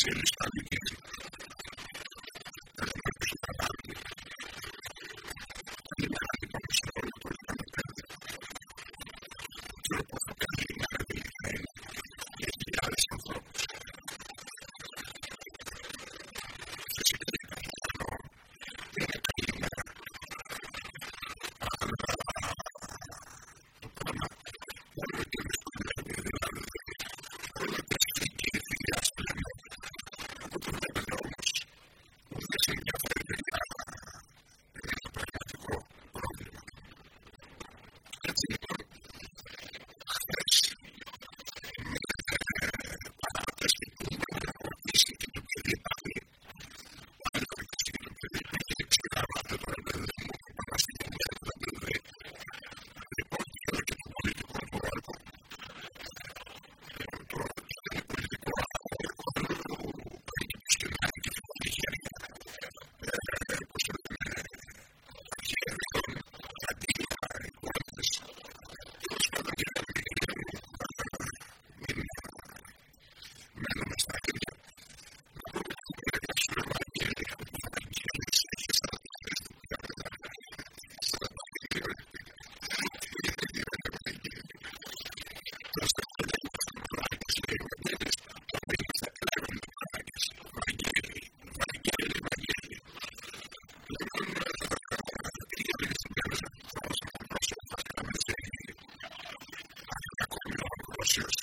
see this time again. years.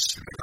Christ.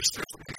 представляете?